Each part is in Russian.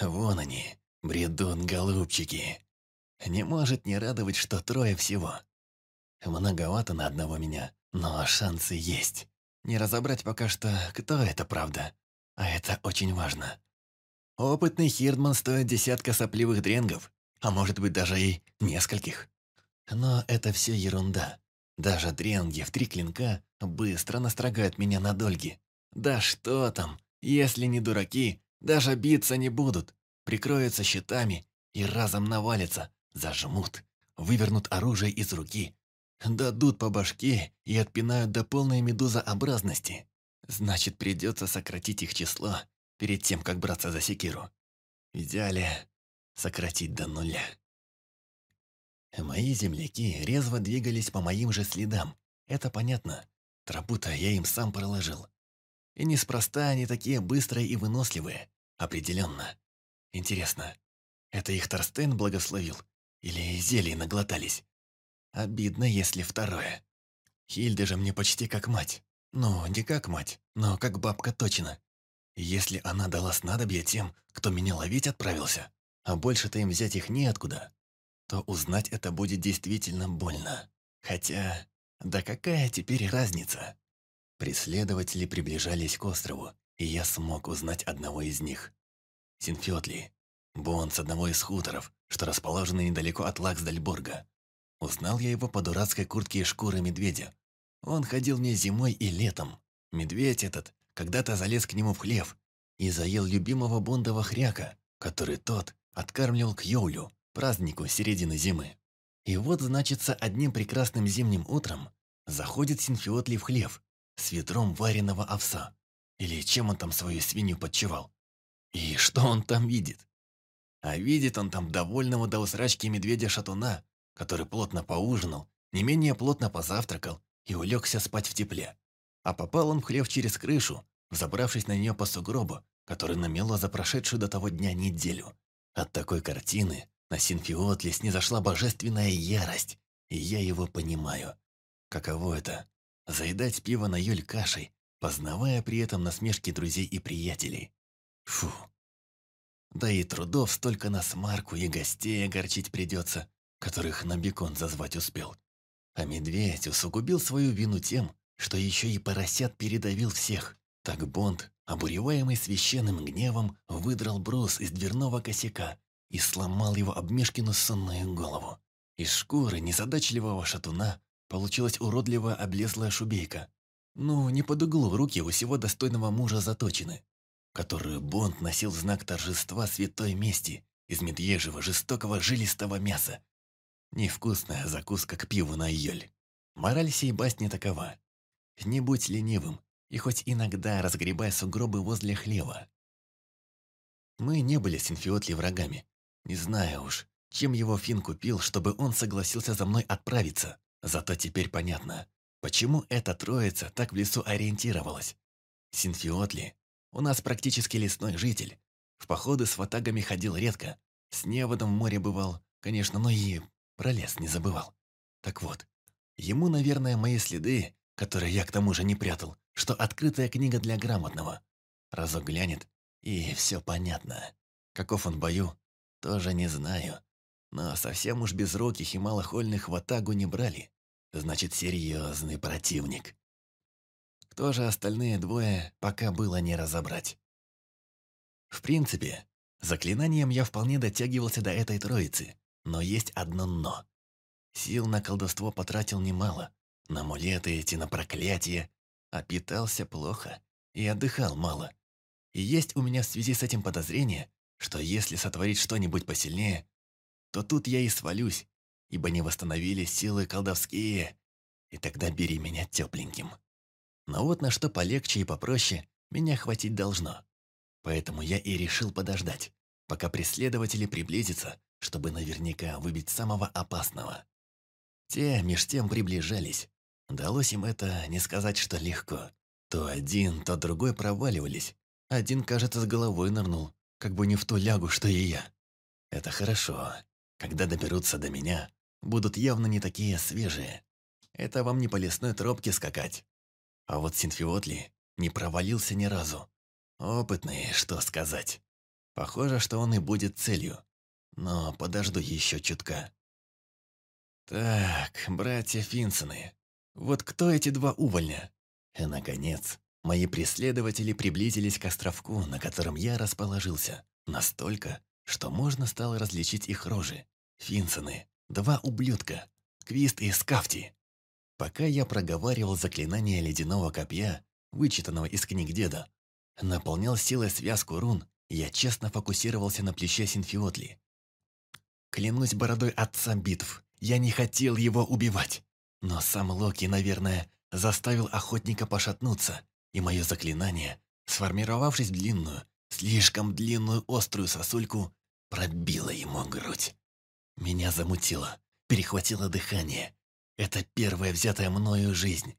Вон они, бредут голубчики. Не может не радовать, что трое всего. Многовато на одного меня, но шансы есть. Не разобрать пока что, кто это правда. А это очень важно. Опытный Хирдман стоит десятка сопливых дренгов, а может быть даже и нескольких. Но это все ерунда. Даже дренги в три клинка быстро настрогают меня на дольги. Да что там, если не дураки, даже биться не будут. Прикроются щитами и разом навалятся, зажмут, вывернут оружие из руки, дадут по башке и отпинают до полной медузообразности. Значит, придется сократить их число перед тем, как браться за секиру. В идеале сократить до нуля. Мои земляки резво двигались по моим же следам. Это понятно. Тропу-то я им сам проложил. И неспроста они такие быстрые и выносливые. Определенно. Интересно, это их Торстен благословил? Или зелье наглотались? Обидно, если второе. Хильда же мне почти как мать. Ну, не как мать, но как бабка точно. Если она дала снадобье тем, кто меня ловить отправился, а больше-то им взять их неоткуда, то узнать это будет действительно больно. Хотя, да какая теперь разница? Преследователи приближались к острову, и я смог узнать одного из них. Синфиотли, Бон с одного из хуторов, что расположены недалеко от Лаксдальборга. Узнал я его по дурацкой куртке и шкуры медведя. Он ходил мне зимой и летом. Медведь этот когда-то залез к нему в хлев и заел любимого Бондова хряка, который тот откармливал к Йоулю, празднику середины зимы. И вот, значится, одним прекрасным зимним утром заходит Синфиотли в хлев с ведром вареного овса. Или чем он там свою свинью подчевал. И что он там видит? А видит он там довольного до усрачки медведя-шатуна, который плотно поужинал, не менее плотно позавтракал и улегся спать в тепле. А попал он в хлев через крышу, взобравшись на нее по сугробу, который намело за прошедшую до того дня неделю. От такой картины на Синфиотле снизошла божественная ярость, и я его понимаю. Каково это – заедать пиво на юль кашей, познавая при этом насмешки друзей и приятелей. Фу. Да и трудов столько на смарку и гостей огорчить придется, которых на бекон зазвать успел. А медведь усугубил свою вину тем, что еще и поросят передавил всех. Так Бонд, обуреваемый священным гневом, выдрал брус из дверного косяка и сломал его об сонную голову. Из шкуры незадачливого шатуна получилась уродливая облезлая шубейка. Ну, не под углу руки у всего достойного мужа заточены которую Бонд носил знак торжества святой мести из медвежьего жестокого жилистого мяса. Невкусная закуска к пиву на йоль. Мораль сей басни такова. Не будь ленивым, и хоть иногда разгребай сугробы возле хлева. Мы не были с Инфиотли врагами. Не знаю уж, чем его Фин купил, чтобы он согласился за мной отправиться. Зато теперь понятно, почему эта троица так в лесу ориентировалась. Синфиотли у нас практически лесной житель. В походы с ватагами ходил редко. С неводом в море бывал, конечно, но и про лес не забывал. Так вот, ему, наверное, мои следы, которые я к тому же не прятал, что открытая книга для грамотного. Разок глянет, и все понятно. Каков он в бою, тоже не знаю. Но совсем уж безруких и малохольных в атагу не брали. Значит, серьезный противник. Кто же остальные двое, пока было не разобрать. В принципе, заклинанием я вполне дотягивался до этой троицы, но есть одно «но». Сил на колдовство потратил немало, на амулеты эти, на проклятие, а питался плохо и отдыхал мало. И есть у меня в связи с этим подозрение, что если сотворить что-нибудь посильнее, то тут я и свалюсь, ибо не восстановились силы колдовские, и тогда бери меня тепленьким. Но вот на что полегче и попроще меня хватить должно. Поэтому я и решил подождать, пока преследователи приблизятся, чтобы наверняка выбить самого опасного. Те меж тем приближались. Далось им это не сказать, что легко. То один, то другой проваливались. Один, кажется, с головой нырнул, как бы не в ту лягу, что и я. Это хорошо. Когда доберутся до меня, будут явно не такие свежие. Это вам не по лесной тропке скакать, а вот Синфиотли не провалился ни разу. Опытный, что сказать. Похоже, что он и будет целью. Но подожду еще чутка. Так, братья Финсоны. Вот кто эти два увольня? И, наконец, мои преследователи приблизились к островку, на котором я расположился. Настолько, что можно стало различить их рожи. Финсоны. Два ублюдка. Квист и Скафти. Пока я проговаривал заклинание ледяного копья, вычитанного из книг деда, наполнял силой связку рун, я честно фокусировался на плече Синфиотли. Клянусь бородой отца битв, я не хотел его убивать. Но сам Локи, наверное, заставил охотника пошатнуться, и мое заклинание, сформировавшись в длинную, слишком длинную острую сосульку, пробило ему грудь. Меня замутило, перехватило дыхание. Это первая взятая мною жизнь.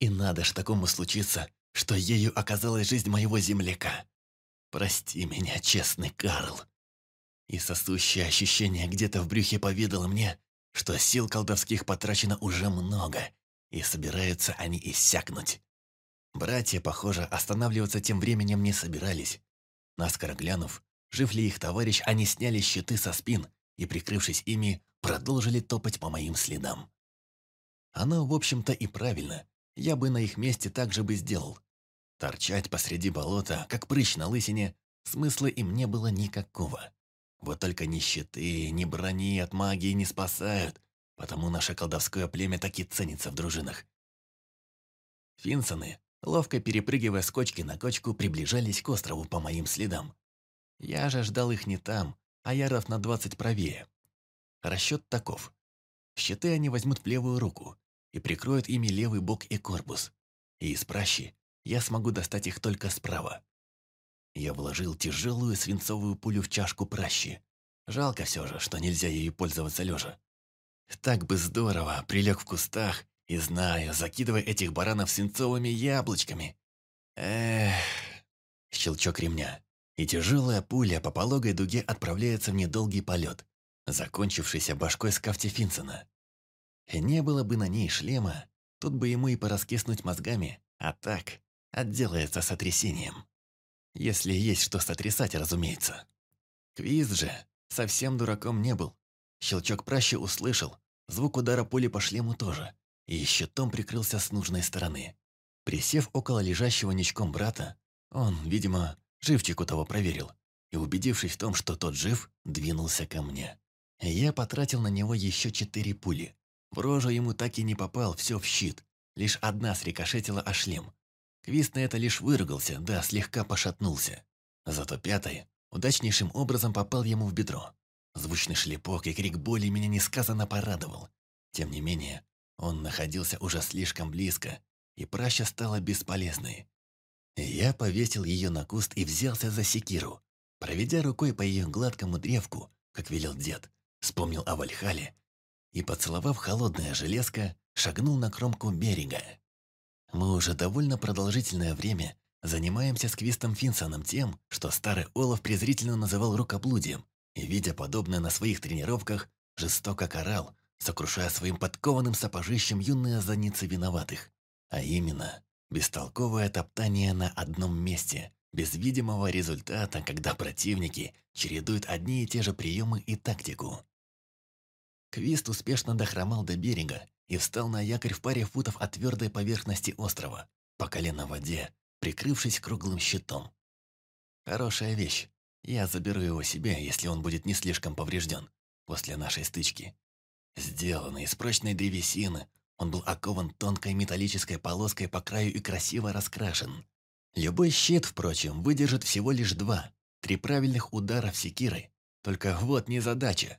И надо ж такому случиться, что ею оказалась жизнь моего земляка. Прости меня, честный Карл. И сосущее ощущение где-то в брюхе поведало мне, что сил колдовских потрачено уже много, и собираются они иссякнуть. Братья, похоже, останавливаться тем временем не собирались. Наскоро глянув, жив ли их товарищ, они сняли щиты со спин и, прикрывшись ими, продолжили топать по моим следам. Оно, в общем-то, и правильно. Я бы на их месте так же бы сделал. Торчать посреди болота, как прыщ на лысине, смысла им не было никакого. Вот только ни щиты, ни брони от магии не спасают, потому наше колдовское племя так и ценится в дружинах. Финсоны, ловко перепрыгивая с кочки на кочку, приближались к острову по моим следам. Я же ждал их не там, а яров на двадцать правее. Расчет таков. Щиты они возьмут в левую руку и прикроют ими левый бок и корпус. И из пращи я смогу достать их только справа. Я вложил тяжелую свинцовую пулю в чашку пращи. Жалко все же, что нельзя ею пользоваться лежа. Так бы здорово, прилег в кустах и, знаю, закидывая этих баранов свинцовыми яблочками. Эх, щелчок ремня. И тяжелая пуля по пологой дуге отправляется в недолгий полет, закончившийся башкой скафти Финсона. Не было бы на ней шлема, тут бы ему и пораскиснуть мозгами, а так отделается сотрясением. Если есть что сотрясать, разумеется. Квиз же совсем дураком не был. Щелчок пращи услышал, звук удара пули по шлему тоже, и щитом прикрылся с нужной стороны. Присев около лежащего ничком брата, он, видимо, живчику того проверил, и, убедившись в том, что тот жив, двинулся ко мне. Я потратил на него еще четыре пули. В рожу ему так и не попал, все в щит. Лишь одна срикошетила о шлем, Квист на это лишь выругался, да, слегка пошатнулся. Зато пятый удачнейшим образом попал ему в бедро. Звучный шлепок и крик боли меня несказанно порадовал. Тем не менее, он находился уже слишком близко, и праща стала бесполезной. Я повесил ее на куст и взялся за секиру. Проведя рукой по ее гладкому древку, как велел дед, вспомнил о Вальхале и, поцеловав холодное железко, шагнул на кромку берега. Мы уже довольно продолжительное время занимаемся с Квистом Финсоном тем, что старый Олаф презрительно называл рукоблудием, и, видя подобное на своих тренировках, жестоко карал, сокрушая своим подкованным сапожищем юные заницы виноватых. А именно, бестолковое топтание на одном месте, без видимого результата, когда противники чередуют одни и те же приемы и тактику. Квист успешно дохромал до берега и встал на якорь в паре футов от твердой поверхности острова, по колено в воде, прикрывшись круглым щитом. Хорошая вещь. Я заберу его себе, если он будет не слишком поврежден после нашей стычки. Сделанный из прочной древесины, он был окован тонкой металлической полоской по краю и красиво раскрашен. Любой щит, впрочем, выдержит всего лишь два, три правильных удара в секирой. Только вот незадача.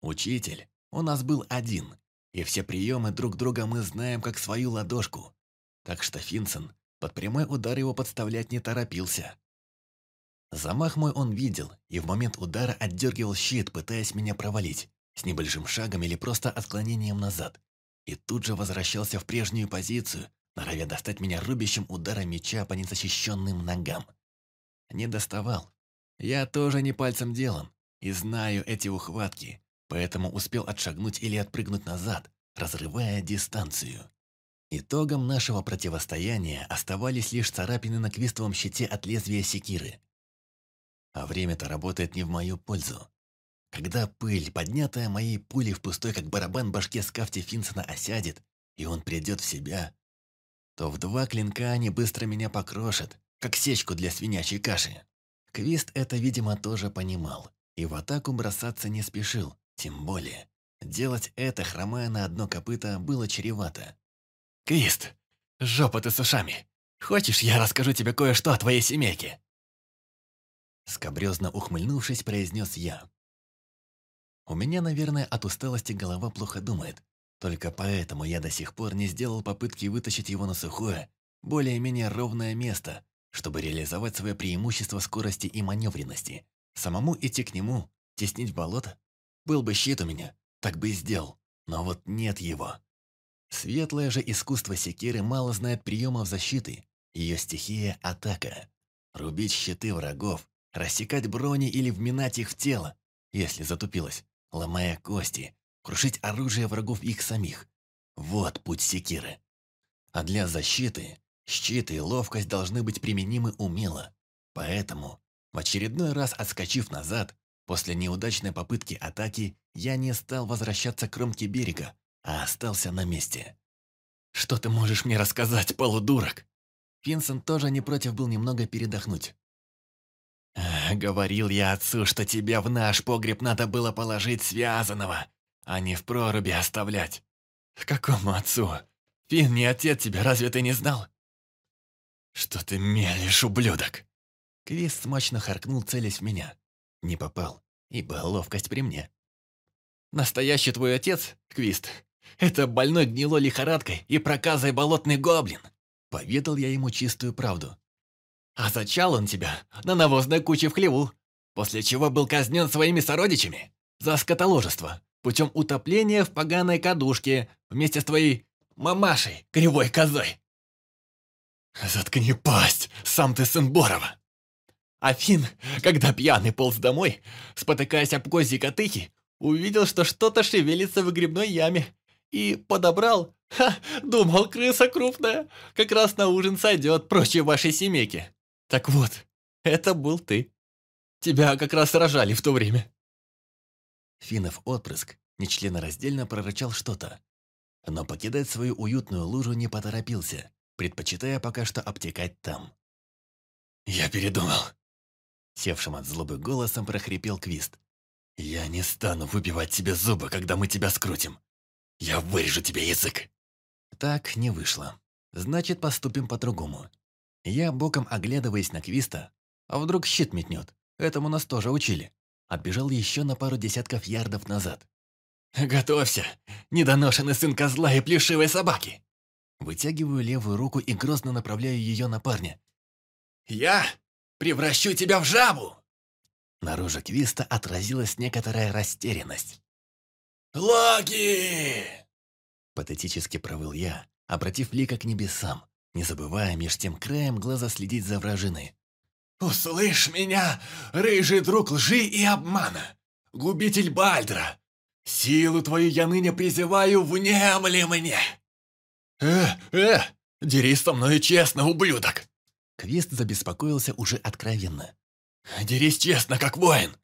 Учитель у нас был один, и все приемы друг друга мы знаем как свою ладошку. Так что Финсон под прямой удар его подставлять не торопился. Замах мой он видел, и в момент удара отдергивал щит, пытаясь меня провалить, с небольшим шагом или просто отклонением назад. И тут же возвращался в прежнюю позицию, норовя достать меня рубящим ударом меча по незащищенным ногам. Не доставал. Я тоже не пальцем делом, и знаю эти ухватки, поэтому успел отшагнуть или отпрыгнуть назад, разрывая дистанцию. Итогом нашего противостояния оставались лишь царапины на квистовом щите от лезвия секиры. А время-то работает не в мою пользу. Когда пыль, поднятая моей пулей в пустой, как барабан башке скафте Финсона, осядет, и он придет в себя, то в два клинка они быстро меня покрошат, как сечку для свинячьей каши. Квист это, видимо, тоже понимал, и в атаку бросаться не спешил, тем более. Делать это, хромая на одно копыто, было чревато. «Квист, жопа ты с ушами! Хочешь, я расскажу тебе кое-что о твоей семейке?» Скобрезно ухмыльнувшись, произнес я. У меня, наверное, от усталости голова плохо думает. Только поэтому я до сих пор не сделал попытки вытащить его на сухое, более-менее ровное место, чтобы реализовать свое преимущество скорости и маневренности. Самому идти к нему, теснить болото? Был бы щит у меня, так бы и сделал. Но вот нет его. Светлое же искусство секиры мало знает приемов защиты. Ее стихия – атака. Рубить щиты врагов, рассекать брони или вминать их в тело, если затупилось, ломая кости, крушить оружие врагов их самих. Вот путь секиры. А для защиты щит и ловкость должны быть применимы умело. Поэтому, в очередной раз отскочив назад, после неудачной попытки атаки, я не стал возвращаться к кромке берега, а остался на месте. «Что ты можешь мне рассказать, полудурок?» Винсент тоже не против был немного передохнуть. «Говорил я отцу, что тебя в наш погреб надо было положить связанного, а не в проруби оставлять. Какому отцу? Фин не отец тебя, разве ты не знал? Что ты мелешь, ублюдок? Квист смачно харкнул, целясь в меня. Не попал, ибо ловкость при мне. Настоящий твой отец, Квист, это больной гнилой лихорадкой и проказой болотный гоблин. Поведал я ему чистую правду. А зачал он тебя на навозной куче в хлеву, после чего был казнен своими сородичами за скотоложество путем утопления в поганой кадушке вместе с твоей мамашей, кривой козой. Заткни пасть, сам ты сын Борова. Афин, когда пьяный полз домой, спотыкаясь об козьи котыхи, увидел, что что-то шевелится в грибной яме, и подобрал. Ха, думал, крыса крупная, как раз на ужин сойдет прочие вашей семейки. Так вот, это был ты. Тебя как раз рожали в то время. Финов отпрыск нечленораздельно прорычал что-то, но покидать свою уютную лужу не поторопился, предпочитая пока что обтекать там. «Я передумал», — севшим от злобы голосом прохрипел Квист. «Я не стану выбивать тебе зубы, когда мы тебя скрутим. Я вырежу тебе язык». Так не вышло. Значит, поступим по-другому. Я, боком оглядываясь на Квиста, а вдруг щит метнет, этому нас тоже учили отбежал еще на пару десятков ярдов назад. «Готовься, недоношенный сын козла и плешивой собаки!» Вытягиваю левую руку и грозно направляю ее на парня. «Я превращу тебя в жабу!» На роже Квиста отразилась некоторая растерянность. «Локи!» Патетически провыл я, обратив лика к небесам, не забывая меж тем краем глаза следить за вражиной. «Услышь меня, рыжий друг лжи и обмана, губитель Бальдра! Силу твою я ныне призываю, внемли мне!» «Э, э, дерись со мной честно, ублюдок!» Квест забеспокоился уже откровенно. «Дерись честно, как воин!»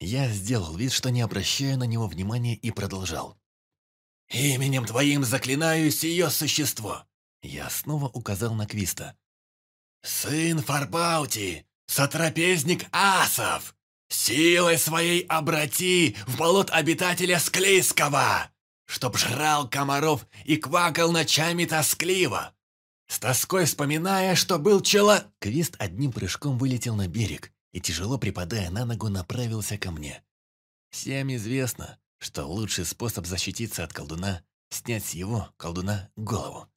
Я сделал вид, что не обращаю на него внимания и продолжал. «Именем твоим заклинаю сие существо!» Я снова указал на Квиста. «Сын Фарбаути, сотрапезник асов, силой своей обрати в болот обитателя Склейского, чтоб жрал комаров и квакал ночами тоскливо, с тоской вспоминая, что был чело...» Квист одним прыжком вылетел на берег и, тяжело припадая на ногу, направился ко мне. Всем известно, что лучший способ защититься от колдуна — снять с его, колдуна, голову.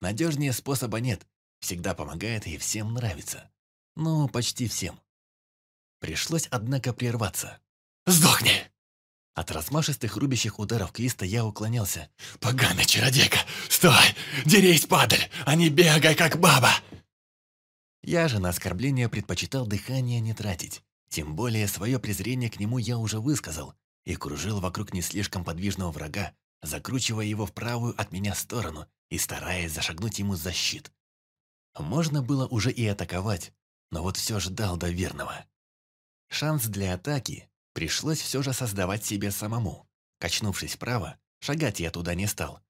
Надежнее способа нет, Всегда помогает и всем нравится. Ну, почти всем. Пришлось, однако, прерваться. «Сдохни!» От размашистых рубящих ударов Квиста я уклонялся. «Поганая чародейка! Стой! Дерись, падаль, а не бегай, как баба!» Я же на оскорбление предпочитал дыхание не тратить. Тем более свое презрение к нему я уже высказал и кружил вокруг не слишком подвижного врага, закручивая его в правую от меня сторону и стараясь зашагнуть ему за щит. Можно было уже и атаковать, но вот все ждал до верного. Шанс для атаки пришлось все же создавать себе самому. Качнувшись вправо, шагать я туда не стал.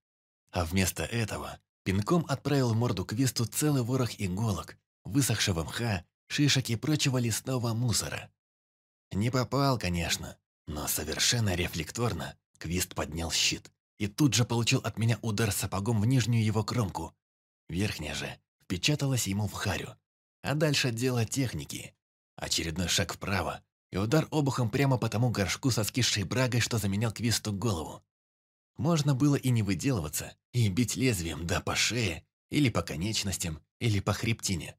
А вместо этого пинком отправил в морду Квисту целый ворох иголок, высохшего мха, шишек и прочего лесного мусора. Не попал, конечно, но совершенно рефлекторно Квист поднял щит и тут же получил от меня удар сапогом в нижнюю его кромку. Верхняя же впечаталась ему в харю. А дальше дело техники. Очередной шаг вправо, и удар обухом прямо по тому горшку со скисшей брагой, что заменял Квисту голову. Можно было и не выделываться, и бить лезвием, да по шее, или по конечностям, или по хребтине.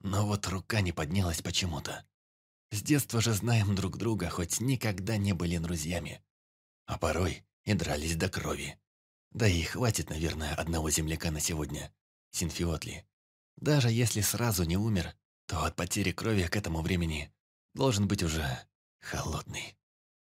Но вот рука не поднялась почему-то. С детства же знаем друг друга, хоть никогда не были друзьями. А порой и дрались до крови. Да и хватит, наверное, одного земляка на сегодня. Синфиотли. Даже если сразу не умер, то от потери крови к этому времени должен быть уже холодный.